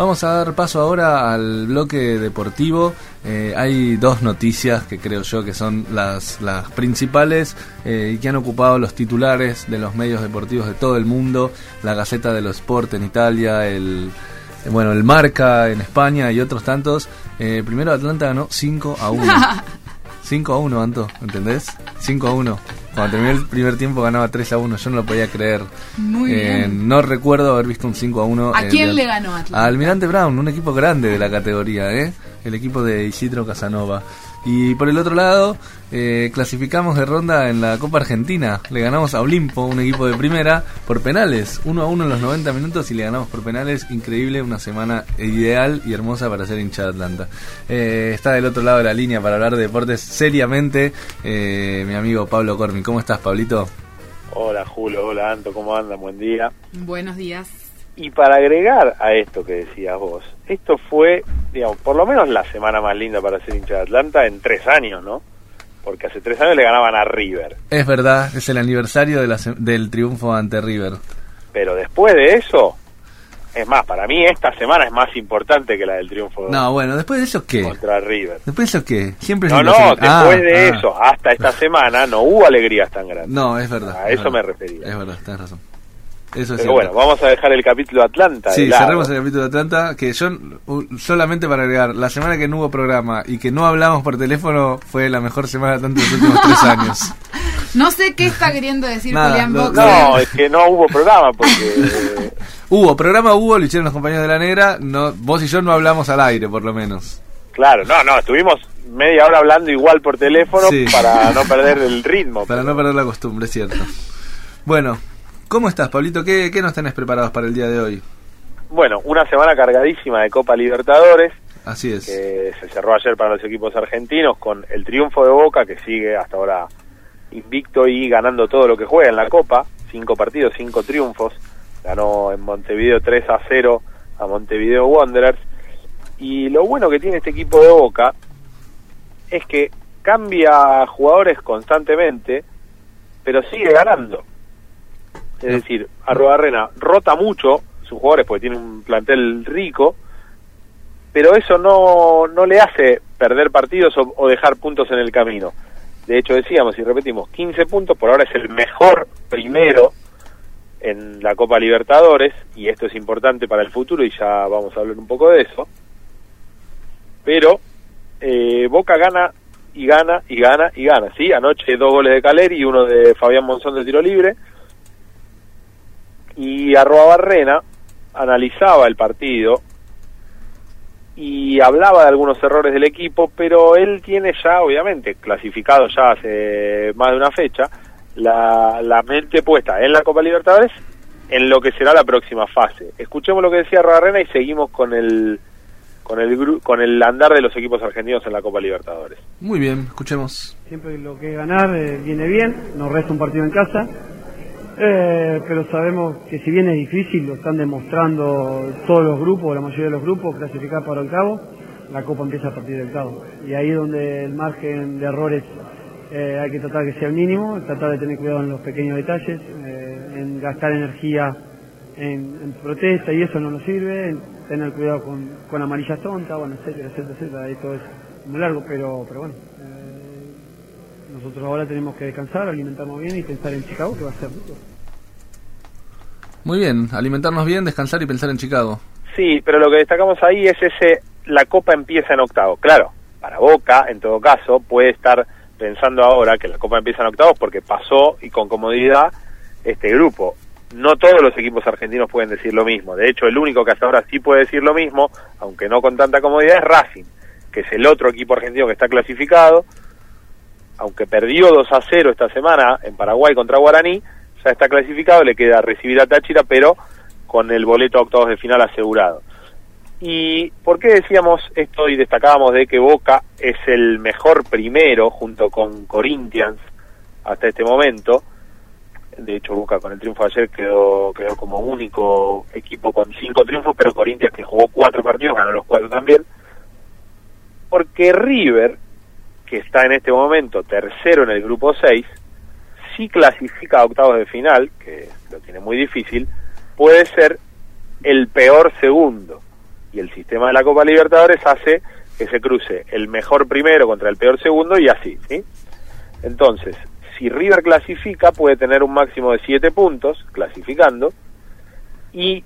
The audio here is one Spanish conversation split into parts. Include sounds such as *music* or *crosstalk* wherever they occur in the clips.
Vamos a dar paso ahora al bloque deportivo. Eh, hay dos noticias que creo yo que son las, las principales eh, y que han ocupado los titulares de los medios deportivos de todo el mundo. La Gaceta de los Sport en Italia, el, bueno, el Marca en España y otros tantos. Eh, primero Atlanta ganó 5 a 1. 5 *laughs* a 1, Anto, ¿entendés? 5 a 1. Cuando terminé el primer tiempo ganaba 3 a 1, yo no lo podía creer. Muy Eh, bien. No recuerdo haber visto un 5 a 1. ¿A quién el- le ganó Atlanta? A Almirante Brown, un equipo grande de la categoría, ¿eh? El equipo de Isidro Casanova. Y por el otro lado, eh, clasificamos de ronda en la Copa Argentina. Le ganamos a Olimpo, un equipo de primera, por penales. 1 a 1 en los 90 minutos y le ganamos por penales. Increíble, una semana ideal y hermosa para ser hincha de Atlanta. Eh, está del otro lado de la línea para hablar de deportes seriamente eh, mi amigo Pablo Cormi. ¿Cómo estás, Pablito? Hola Julio, hola Anto, ¿cómo andan? Buen día. Buenos días. Y para agregar a esto que decías vos, esto fue, digamos, por lo menos la semana más linda para ser hincha de Atlanta en tres años, ¿no? Porque hace tres años le ganaban a River. Es verdad, es el aniversario de la se- del triunfo ante River. Pero después de eso, es más, para mí esta semana es más importante que la del triunfo No, bueno, después de eso, ¿qué? contra River. ¿Después de eso qué? Siempre No, no, imposible. después Ah, de ah. eso, hasta esta semana, no hubo alegrías tan grandes. No, es verdad. A es eso me refería. Es verdad, tenés razón. Eso es Pero cierto. bueno, vamos a dejar el capítulo Atlanta. Sí, cerremos el capítulo de Atlanta, que yo, solamente para agregar, la semana que no hubo programa y que no hablamos por teléfono fue la mejor semana de tanto de los últimos *laughs* tres años. No sé qué está queriendo decir Nada, Julián Boxer. No, es que no hubo programa porque *laughs* Hubo, programa hubo, lo hicieron los compañeros de la negra, no, vos y yo no hablamos al aire, por lo menos. Claro, no, no, estuvimos media hora hablando igual por teléfono Sí. para *laughs* no perder el ritmo. Para no perder la costumbre, es cierto. Bueno, ¿cómo estás, Pablito? ¿Qué, qué nos tenés preparados para el día de hoy? Bueno, una semana cargadísima de Copa Libertadores, Así es. que se cerró ayer para los equipos argentinos con el triunfo de Boca, que sigue hasta ahora invicto y ganando todo lo que juega en la Copa, cinco partidos, cinco triunfos, ganó en Montevideo 3 a 0 a Montevideo Wanderers, y lo bueno que tiene este equipo de Boca es que cambia jugadores constantemente, pero sigue ganando. Es decir, Arrobarrena rota mucho sus jugadores porque tiene un plantel rico, pero eso no, no le hace perder partidos o, o dejar puntos en el camino. De hecho, decíamos y repetimos, 15 puntos, por ahora es el mejor primero en la Copa Libertadores, y esto es importante para el futuro, y ya vamos a hablar un poco de eso. Pero eh, Boca gana y gana y gana y gana, ¿sí? Anoche dos goles de Caleri y uno de Fabián Monzón de tiro libre. Y Arroa Barrena analizaba el partido y hablaba de algunos errores del equipo, pero él tiene ya, obviamente, clasificado ya hace más de una fecha, la, la mente puesta en la Copa Libertadores en lo que será la próxima fase. Escuchemos lo que decía Barrena y seguimos con el con el gru- con el andar de los equipos argentinos en la Copa Libertadores. Muy bien, escuchemos. Siempre lo que es ganar eh, viene bien, nos resta un partido en casa, eh, pero sabemos que si bien es difícil, lo están demostrando todos los grupos, la mayoría de los grupos, clasificar para octavo, la Copa empieza a partir del octavo. Y ahí es donde el margen de errores eh, hay que tratar que sea el mínimo, tratar de tener cuidado en los pequeños detalles, eh, en gastar energía en, protesta y eso no nos sirve, en tener cuidado con, con amarillas tontas, bueno, etcétera, etcétera, etcétera, ahí todo es muy largo, pero, pero bueno. eh, nosotros ahora tenemos que descansar, alimentarnos bien y pensar en Chicago, que va a ser rico. Muy bien, alimentarnos bien, descansar y pensar en Chicago. Sí, pero lo que destacamos ahí es ese, la Copa empieza en octavo. Claro, para Boca, en todo caso, puede estar pensando ahora que la Copa empieza en octavos porque pasó y con comodidad este grupo. No todos los equipos argentinos pueden decir lo mismo. De hecho, el único que hasta ahora sí puede decir lo mismo, aunque no con tanta comodidad, es Racing, que es el otro equipo argentino que está clasificado. Aunque perdió 2 a 0 esta semana en Paraguay contra Guaraní, ya está clasificado, le queda recibir a Táchira, pero con el boleto a octavos de final asegurado. ¿Y por qué decíamos esto y destacábamos de que Boca es el mejor primero junto con Corinthians hasta este momento? De hecho, Boca con el triunfo de ayer quedó, como único equipo con cinco triunfos, pero Corinthians que jugó cuatro partidos, ganó los cuatro también. Porque River, que está en este momento tercero en el grupo 6, si clasifica a octavos de final, que lo tiene muy difícil, puede ser el peor segundo. y el sistema de la Copa Libertadores hace que se cruce el mejor primero contra el peor segundo y así, ¿sí? Entonces, si River clasifica, puede tener un máximo de 7 puntos, clasificando, y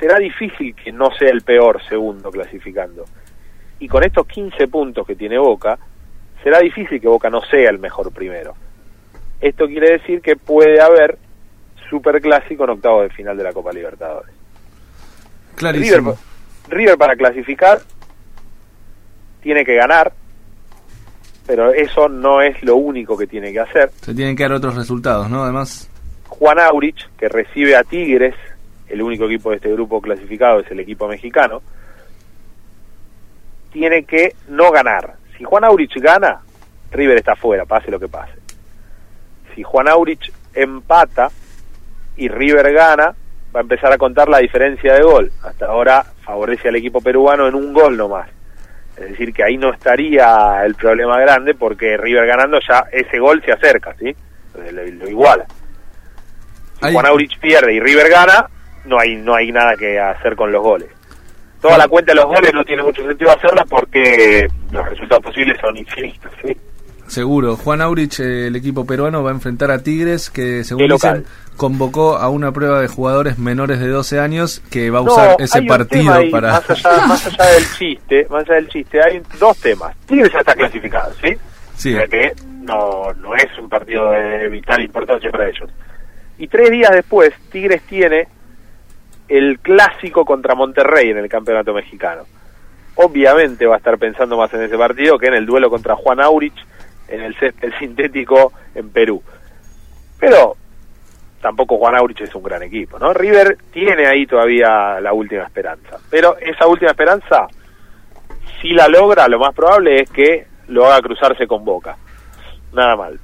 será difícil que no sea el peor segundo clasificando. Y con estos 15 puntos que tiene Boca, será difícil que Boca no sea el mejor primero. Esto quiere decir que puede haber superclásico en octavo de final de la Copa Libertadores. Clarísimo. River, River para clasificar tiene que ganar, pero eso no es lo único que tiene que hacer. Se tienen que dar otros resultados, ¿no? Además, Juan Aurich, que recibe a Tigres, el único equipo de este grupo clasificado es el equipo mexicano, tiene que no ganar. Si Juan Aurich gana, River está fuera, pase lo que pase. Si Juan Aurich empata y River gana, va a empezar a contar la diferencia de gol. Hasta ahora favorece al equipo peruano en un gol nomás. Es decir, que ahí no estaría el problema grande porque River ganando ya ese gol se acerca, ¿sí? Entonces lo, iguala. Si Ahí- Juan Aurich pierde y River gana, no hay no hay nada que hacer con los goles. Toda la cuenta de los goles no tiene mucho sentido hacerla porque los resultados posibles son infinitos, ¿sí? Seguro. Juan Aurich, el equipo peruano, va a enfrentar a Tigres, que según dicen, convocó a una prueba de jugadores menores de 12 años que va a No, usar ese partido ahí, para... Más allá, más allá del chiste, más allá del chiste, hay dos temas. Tigres ya está clasificado, ¿sí? Sí. O sea que no, no es un partido de vital importancia para ellos. Y tres días después, Tigres tiene el clásico contra Monterrey en el campeonato mexicano. Obviamente va a estar pensando más en ese partido que en el duelo contra Juan Aurich en el césped *laughs* sintético en Perú. Pero tampoco Juan Aurich es un gran equipo, ¿no? River tiene ahí todavía la última esperanza. Pero esa última esperanza, si la logra, lo más probable es que lo haga cruzarse con Boca. Nada mal.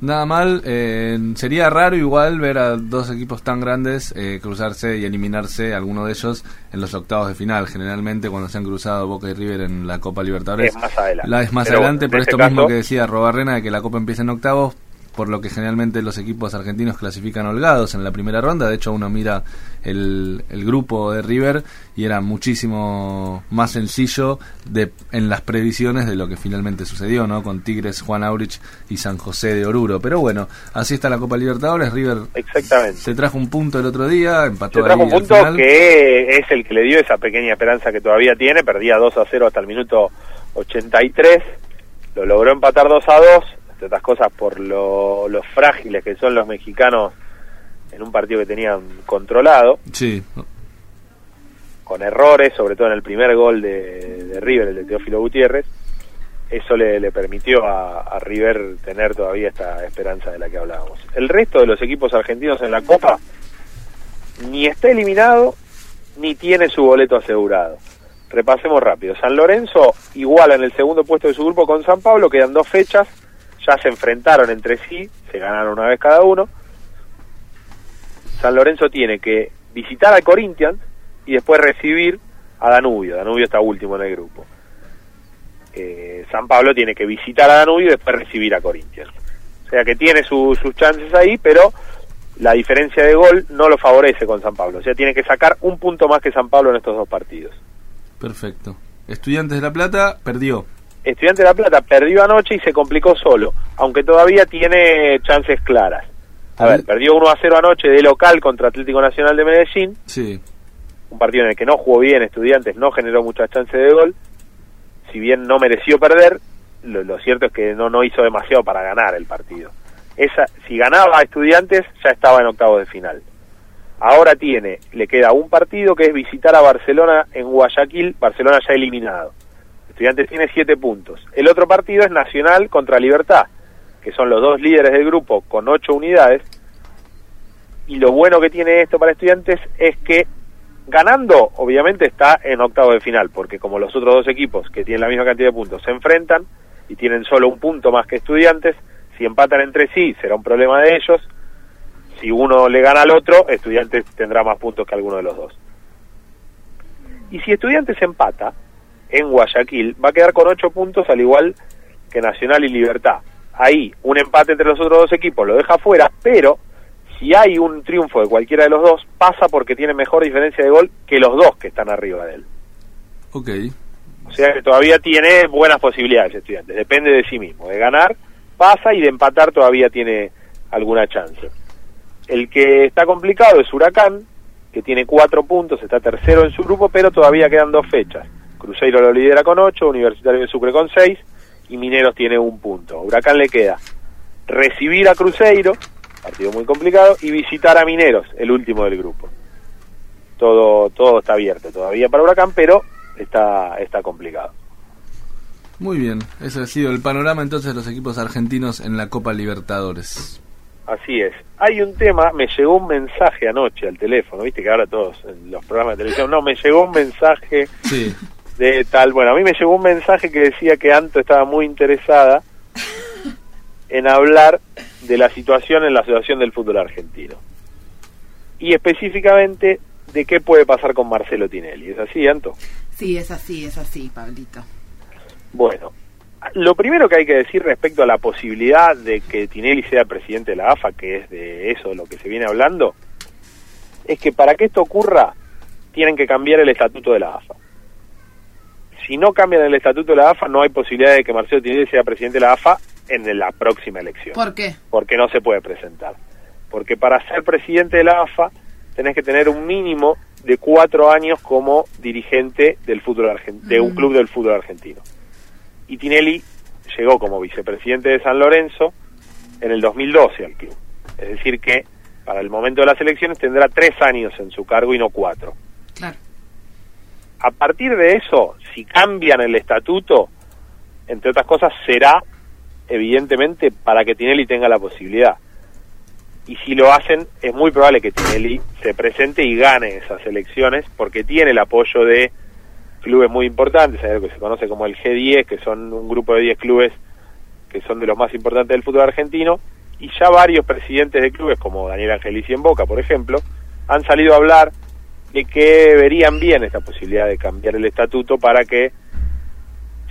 Nada mal, eh, sería raro igual ver a dos equipos tan grandes eh, cruzarse y eliminarse, alguno de ellos, en los octavos de final. Generalmente cuando se han cruzado Boca y River en la Copa Libertadores, Es más adelante. la es más Pero adelante, por este esto mismo que decía Robarrena, de que la Copa empieza en octavos, por lo que generalmente los equipos argentinos clasifican holgados en la primera ronda. De hecho, uno mira el, el grupo de River y era muchísimo más sencillo de, en las previsiones de lo que finalmente sucedió, ¿no? Con Tigres, Juan Aurich y San José de Oruro. Pero bueno, así está la Copa Libertadores. River Exactamente. se trajo un punto el otro día, empató Se trajo ahí un al punto final. que es el que le dio esa pequeña esperanza que todavía tiene. Perdía 2 a 0 hasta el minuto 83. Lo logró empatar 2 a 2. Entre otras cosas por lo, los frágiles que son los mexicanos en un partido que tenían controlado. Sí, con errores, sobre todo en el primer gol de, de River, el de Teófilo Gutiérrez, eso le, le permitió a, a River tener todavía esta esperanza de la que hablábamos. El resto de los equipos argentinos en la Copa ni está eliminado ni tiene su boleto asegurado. Repasemos rápido. San Lorenzo iguala en el segundo puesto de su grupo con San Pablo, quedan dos fechas, se enfrentaron entre sí, se ganaron una vez cada uno. San Lorenzo tiene que visitar al Corinthians y después recibir a Danubio. Danubio está último en el grupo. Eh, San Pablo tiene que visitar a Danubio y después recibir a Corinthians. O sea que tiene su- sus chances ahí, pero la diferencia de gol no lo favorece con San Pablo. O sea, tiene que sacar un punto más que San Pablo en estos dos partidos. perfecto. Estudiantes de La Plata perdió. Estudiante de La Plata perdió anoche y se complicó solo, aunque todavía tiene chances claras. A ver, perdió 1 a 0 anoche de local contra Atlético Nacional de Medellín, Sí, un partido en el que no jugó bien Estudiantes, no generó muchas chances de gol. Si bien no mereció perder, lo, lo cierto es que no, no hizo demasiado para ganar el partido. Esa, si ganaba a Estudiantes, ya estaba en octavos de final. Ahora tiene, le queda un partido que es visitar a Barcelona en Guayaquil, Barcelona ya eliminado. Estudiantes tiene siete puntos. El otro partido es Nacional contra Libertad, que son los dos líderes del grupo con ocho unidades. Y lo bueno que tiene esto para Estudiantes es que ganando, obviamente está en octavo de final, porque como los otros dos equipos que tienen la misma cantidad de puntos se enfrentan y tienen solo un punto más que Estudiantes, si empatan entre sí será un problema de ellos. Si uno le gana al otro, Estudiantes tendrá más puntos que alguno de los dos. Y si Estudiantes empata en Guayaquil, va a quedar con ocho puntos al igual que Nacional y Libertad. Ahí, un empate entre los otros dos equipos lo deja fuera, pero si hay un triunfo de cualquiera de los dos, pasa porque tiene mejor diferencia de gol que los dos que están arriba de él. Ok. O sea que todavía tiene buenas posibilidades estudiantes, depende de sí mismo, de ganar pasa y de empatar todavía tiene alguna chance. El que está complicado es Huracán, que tiene cuatro puntos, está tercero en su grupo, pero todavía quedan dos fechas. Cruzeiro lo lidera con ocho, Universitario de Sucre con seis y Mineros tiene un punto. Huracán le queda recibir a Cruzeiro, partido muy complicado, y visitar a Mineros, el último del grupo. Todo, todo está abierto todavía para Huracán, pero está, está complicado. Muy bien, ese ha sido el panorama entonces de los equipos argentinos en la Copa Libertadores. Así es. Hay un tema, me llegó un mensaje anoche al teléfono, viste que ahora todos en los programas de televisión, no, me llegó un mensaje Sí. De tal, bueno, a mí me llegó un mensaje que decía que Anto estaba muy interesada en hablar de la situación en la Asociación del Fútbol Argentino. Y específicamente de qué puede pasar con Marcelo Tinelli. ¿Es así, Anto? Sí, es así, es así, Pablito. Bueno, lo primero que hay que decir respecto a la posibilidad de que Tinelli sea presidente de la AFA, que es de eso lo que se viene hablando, es que para que esto ocurra tienen que cambiar el estatuto de la AFA. Si no cambian el estatuto de la AFA, no hay posibilidad de que Marcelo Tinelli sea presidente de la AFA en la próxima elección. ¿Por qué? Porque no se puede presentar. Porque para ser presidente de la AFA tenés que tener un mínimo de cuatro años como dirigente del fútbol argentino, de un club del fútbol argentino. Y Tinelli llegó como vicepresidente de San Lorenzo en el 2012 al club. Es decir que para el momento de las elecciones tendrá tres años en su cargo y no cuatro. Claro. A partir de eso, si cambian el estatuto, entre otras cosas, será evidentemente para que Tinelli tenga la posibilidad. Y si lo hacen, es muy probable que Tinelli se presente y gane esas elecciones, porque tiene el apoyo de clubes muy importantes, que se conoce como el G10, que son un grupo de 10 clubes que son de los más importantes del fútbol argentino, y ya varios presidentes de clubes, como Daniel Angelici en Boca, por ejemplo, han salido a hablar de que verían bien esta posibilidad de cambiar el estatuto para que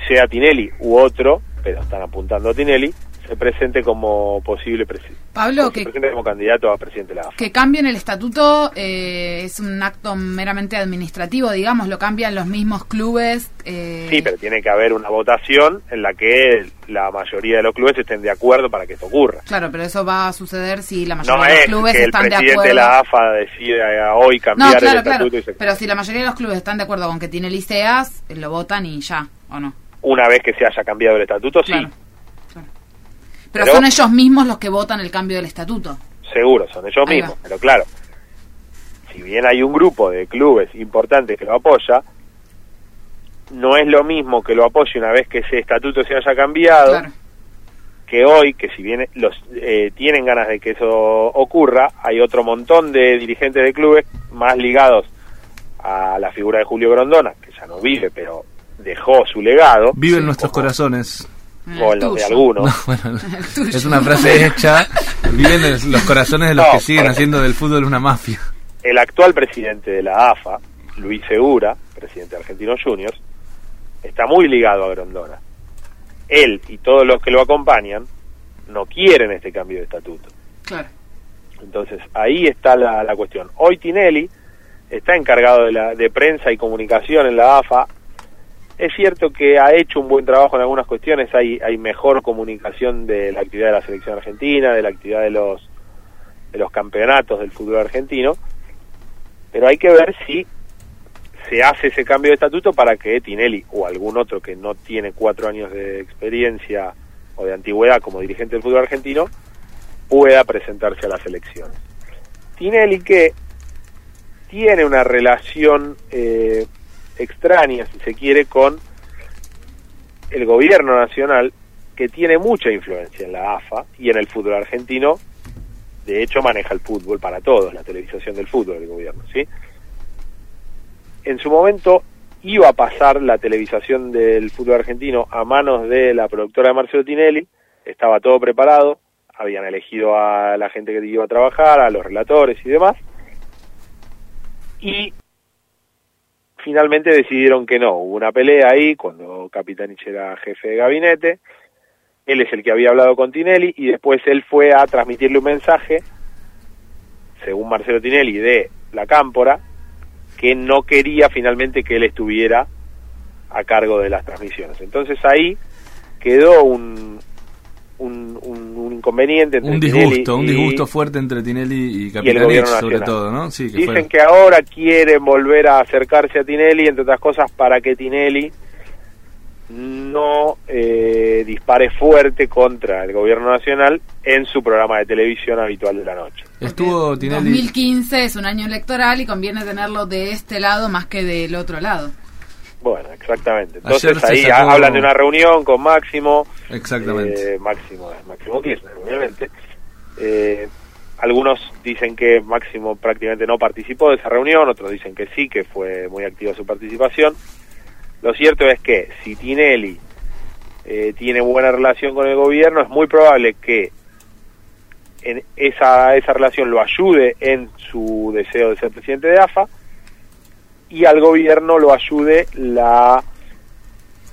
sea Tinelli u otro, pero están apuntando a Tinelli, se presente como posible presidente. Pablo, se que, presente como candidato a presidente de la AFA. que cambien el estatuto eh, es un acto meramente administrativo, digamos, lo cambian los mismos clubes. eh, Sí, pero tiene que haber una votación en la que la mayoría de los clubes estén de acuerdo para que esto ocurra. Claro, pero eso va a suceder si la mayoría No de los es clubes que el están de presidente acuerdo. de la AFA decide eh, hoy No, cambiar el claro. estatuto y se Pero si la mayoría de los clubes están de acuerdo con que Tinelli seas, eh, lo votan y ya, ¿o no? una vez que se haya cambiado el estatuto, Claro. sí. Pero, Pero- son ellos mismos los que votan el cambio del estatuto. seguro, son ellos Ahí mismos. va. Pero claro, si bien hay un grupo de clubes importantes que lo apoya, no es lo mismo que lo apoye una vez que ese estatuto se haya cambiado. Claro. que hoy, que si bien los eh, tienen ganas de que eso ocurra, hay otro montón de dirigentes de clubes más ligados a la figura de Julio Grondona, que ya no vive, pero dejó su legado. Vive en nuestros como- corazones. O en los de algunos. No, bueno, *laughs* El tuyo. es una frase hecha. Viven en los corazones de los No, que siguen haciendo del fútbol una mafia. El actual presidente de la AFA, Luis Segura, presidente de Argentinos Juniors, está muy ligado a Grondona. Él y todos los que lo acompañan no quieren este cambio de estatuto. Claro. Entonces, ahí está la, la cuestión. Hoy Tinelli está encargado de, la, de prensa y comunicación en la AFA. Es cierto que ha hecho un buen trabajo en algunas cuestiones, hay, mejor comunicación de la actividad de la selección argentina, de la actividad de los, de los campeonatos del fútbol argentino, pero hay que ver si se hace ese cambio de estatuto para que Tinelli o algún otro que no tiene cuatro años de experiencia o de antigüedad como dirigente del fútbol argentino pueda presentarse a las elecciones. Tinelli que tiene una relación eh, extraña, si se quiere, con el gobierno nacional que tiene mucha influencia en la AFA y en el fútbol argentino. De hecho, maneja el fútbol para todos, la televisación del fútbol del gobierno, ¿sí? En su momento iba a pasar la televisación del fútbol argentino a manos de la productora de Marcelo Tinelli, estaba todo preparado, habían elegido a la gente que iba a trabajar, a los relatores y demás, y finalmente decidieron que no, hubo una pelea ahí cuando Capitanich era jefe de gabinete, él es el que había hablado con Tinelli y después él fue a transmitirle un mensaje, según Marcelo Tinelli, de la Cámpora, que no quería finalmente que él estuviera a cargo de las transmisiones. Entonces ahí quedó un, un, un, inconveniente entre un disgusto, un disgusto fuerte entre Tinelli y Capitanich, sobre todo, ¿no? Sí, Dicen que ahora quieren volver a acercarse a Tinelli, entre otras cosas, para que Tinelli no eh, dispare fuerte contra el gobierno nacional en su programa de televisión habitual de la noche. Estuvo Tinelli... 2015 es un año electoral y conviene tenerlo de este lado más que del otro lado. Bueno, exactamente. Entonces ahí hablan de una reunión con Máximo. Exactamente. Eh, Máximo, Máximo Kirchner, obviamente. Eh, algunos dicen que Máximo prácticamente no participó de esa reunión, otros dicen que sí, que fue muy activa su participación. Lo cierto es que si Tinelli eh, tiene buena relación con el gobierno, es muy probable que en esa, esa relación lo ayude en su deseo de ser presidente de AFA y al gobierno lo ayude la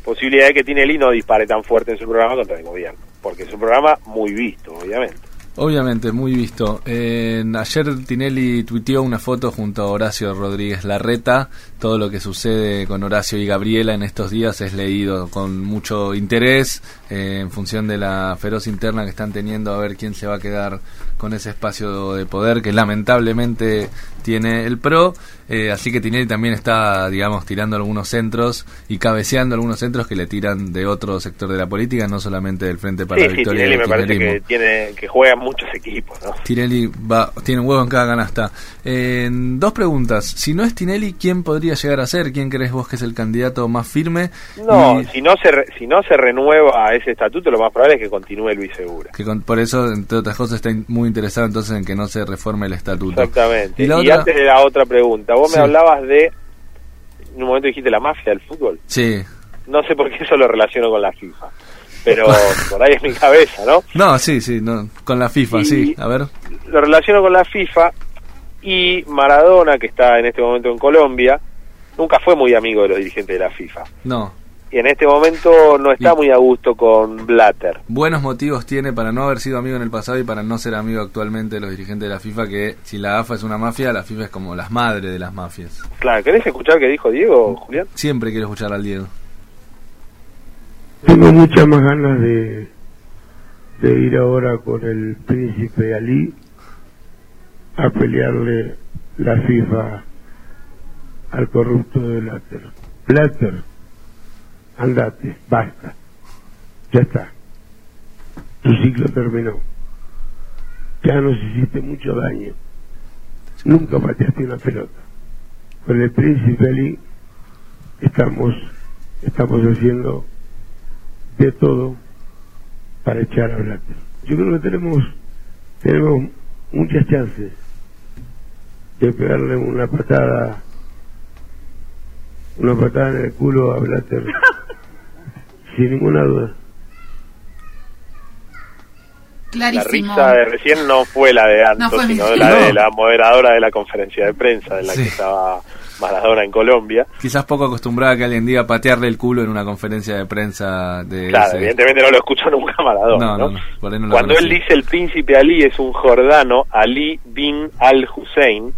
posibilidad de que Tinelli no dispare tan fuerte en su programa contra el gobierno, porque es un programa muy visto, obviamente. Obviamente, muy visto. ayer Tinelli tuiteó una foto junto a Horacio Rodríguez Larreta. Todo lo que sucede con Horacio y Gabriela en estos días es leído con mucho interés eh, en función de la feroz interna que están teniendo a ver quién se va a quedar con ese espacio de poder que lamentablemente tiene el PRO. Eh, así que Tinelli también está, digamos, tirando algunos centros y cabeceando algunos centros que le tiran de otro sector de la política, no solamente del Frente para la Victoria. Tinelli me parece que, tiene, que juega muchos equipos. ¿no? Tinelli va, tiene un huevo en cada canasta. dos preguntas. Si no es Tinelli, ¿quién podría llegar a ser? ¿Quién crees vos que es el candidato más firme? No, si, no se si no se renueva ese estatuto, lo más probable es que continúe Luis Segura. Que por eso, entre otras cosas, está muy interesado entonces en que no se reforme el estatuto. Exactamente. Y, antes de la otra pregunta, vos me hablabas de, en un momento dijiste la mafia del fútbol. Sí. No sé por qué eso lo relaciono con la FIFA pero *laughs* por ahí es mi cabeza, ¿no? No, sí, sí, no, con la FIFA, sí, a ver. Lo relaciono con la FIFA y Maradona, que está en este momento en Colombia, nunca fue muy amigo de los dirigentes de la FIFA. No. Y en este momento no está muy a gusto con Blatter. Buenos motivos tiene para no haber sido amigo en el pasado y para no ser amigo actualmente de los dirigentes de la FIFA, que si la AFA es una mafia, la FIFA es como las madres de las mafias. Claro, ¿querés escuchar qué dijo Diego, Julián? Siempre quiero escuchar al Diego. Tengo muchas más ganas de, de ir ahora con el príncipe Ali a pelearle la FIFA al corrupto de Blatter. Blatter, andate, basta, ya está. Tu ciclo terminó. Ya nos hiciste mucho daño. Nunca pateaste una pelota. Con el príncipe Ali estamos, estamos haciendo de todo para echar a Blatter. Yo creo que tenemos, tenemos muchas chances de pegarle una patada, una patada en el culo a Blatter, *laughs* sin ninguna duda. Clarísimo. La risa de recién no fue la de Anto, sino la de la moderadora de la conferencia de prensa, en la que estaba Maradona en Colombia. Quizás poco acostumbrada a que alguien diga patearle el culo en una conferencia de prensa de Claro, evidentemente no lo escucho *laughs* nunca Maradona, ¿no? Cuando él dice el príncipe Ali es un jordano, Ali bin al-Hussein,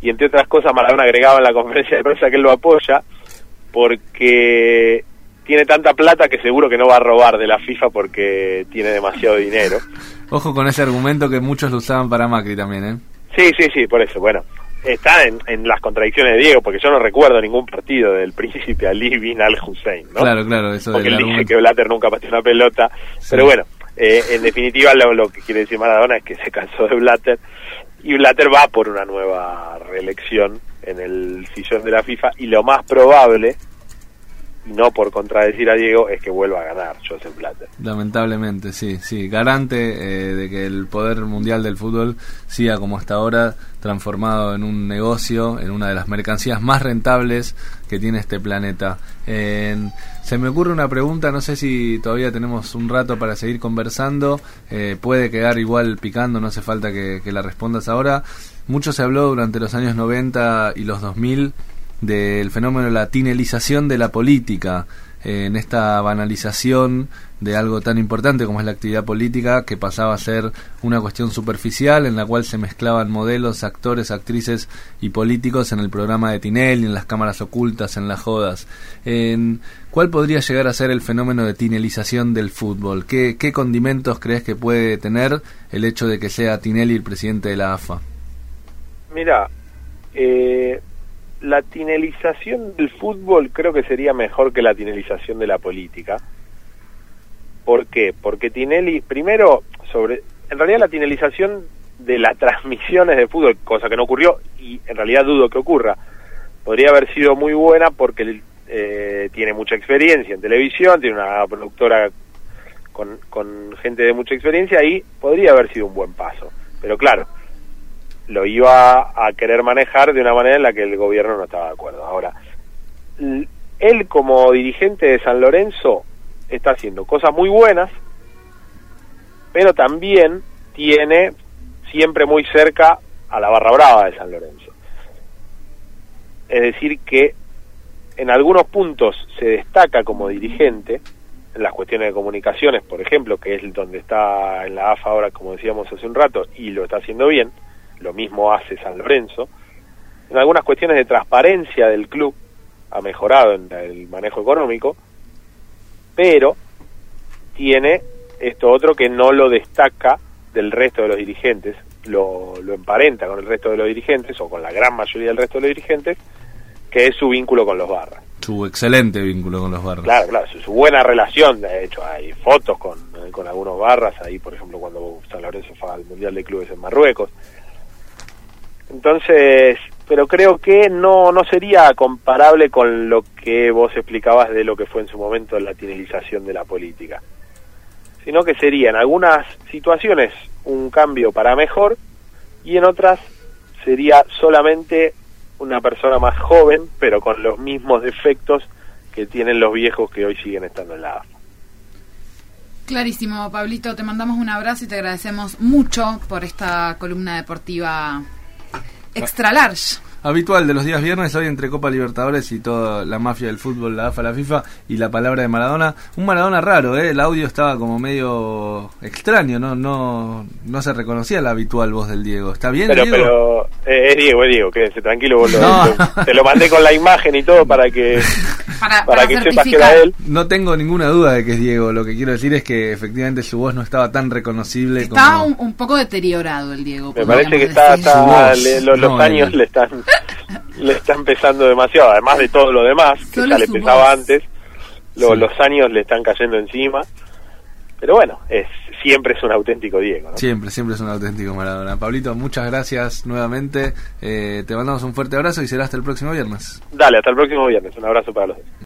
y entre otras cosas Maradona agregaba en la conferencia de prensa que él lo apoya, porque tiene tanta plata que seguro que no va a robar de la FIFA porque tiene demasiado dinero. Ojo con ese argumento que muchos lo usaban para Macri también, ¿eh? Sí, sí, sí, por eso. Bueno, está en, las contradicciones de Diego, porque yo no recuerdo ningún partido del príncipe Ali bin al Hussein, ¿no? Claro, claro, eso Porque él dice que Blatter nunca pateó una pelota, pero bueno, eh, en definitiva lo, que quiere decir Maradona es que se cansó de Blatter y Blatter va por una nueva reelección en el sillón de la FIFA y lo más probable no por contradecir a Diego, es que vuelva a ganar Joseph Blatter. Lamentablemente, sí, sí. Garante eh, de que el poder mundial del fútbol siga como hasta ahora, transformado en un negocio, en una de las mercancías más rentables que tiene este planeta. se me ocurre una pregunta, no sé si todavía tenemos un rato para seguir conversando, eh, puede quedar igual picando, no hace falta que, que la respondas ahora. Mucho se habló durante los años 90 y los 2000 del fenómeno de la tinelización de la política. eh, en esta banalización de algo tan importante como es la actividad política, que pasaba a ser una cuestión superficial en la cual se mezclaban modelos, actores, actrices y políticos en el programa de Tinelli, en las cámaras ocultas, en las jodas. En, ¿Cuál podría llegar a ser el fenómeno de tinelización del fútbol? ¿Qué, ¿Qué condimentos crees que puede tener el hecho de que sea Tinelli el presidente de la AFA? Mira, eh, la tinelización del fútbol creo que sería mejor que la tinelización de la política. ¿Por qué? Porque Tinelli, primero, sobre, en realidad la tinelización de las *laughs* transmisiones de fútbol, cosa que no ocurrió y en realidad dudo que ocurra, podría haber sido muy buena porque eh, tiene mucha experiencia en televisión, tiene una productora con, con gente de mucha experiencia y podría haber sido un buen paso. Pero claro, lo iba a querer manejar de una manera en la que el gobierno no estaba de acuerdo. Ahora, él como dirigente de San Lorenzo está haciendo cosas muy buenas, pero también tiene siempre muy cerca a la barra brava de San Lorenzo. Es decir, que en algunos puntos se destaca como dirigente, en las cuestiones de comunicaciones, por ejemplo, que es donde está en la AFA ahora, como decíamos hace un rato, y lo está haciendo bien, lo mismo hace San Lorenzo. En algunas cuestiones de transparencia del club ha mejorado en el manejo económico, pero tiene esto otro que no lo destaca del resto de los dirigentes, lo, lo emparenta con el resto de los dirigentes o con la gran mayoría del resto de los dirigentes, que es su vínculo con los barras. Su excelente vínculo con los barras. Claro, claro, su, buena relación, de hecho hay fotos con, con algunos barras, ahí por ejemplo cuando San Lorenzo fue al Mundial de Clubes en Marruecos, entonces, pero creo que no, no sería comparable con lo que vos explicabas de lo que fue en su momento la tinelización de la política, sino que sería en algunas situaciones un cambio para mejor y en otras sería solamente una persona más joven, pero con los mismos defectos que tienen los viejos que hoy siguen estando en la AFA. Clarísimo, Pablito, te mandamos un abrazo y te agradecemos mucho por esta columna deportiva Extra large. Habitual de los días viernes, hoy entre Copa Libertadores y toda la mafia del fútbol, la AFA, la FIFA y la palabra de Maradona. Un Maradona raro, ¿eh? el audio estaba como medio extraño, no no no se reconocía la habitual voz del Diego. ¿Está bien, pero, Diego? Pero eh, es Diego, es Diego, quédese tranquilo, vos lo, *laughs* te lo mandé con la imagen y todo para que *laughs* para, que sepas que era él. No tengo ninguna duda de que es Diego. Lo que quiero decir es que efectivamente su voz no estaba tan reconocible. Estaba un, poco deteriorado el Diego. Me parece que está, los, años le están *laughs* le están pesando demasiado. Además de todo lo demás que ya le pesaba antes, los años le están cayendo encima. Pero bueno, es siempre es un auténtico Diego. Siempre, siempre es un auténtico Maradona. Pablito, muchas gracias nuevamente. Eh, te mandamos un fuerte abrazo y será hasta el próximo viernes. Dale, hasta el próximo viernes. Un abrazo para los dos.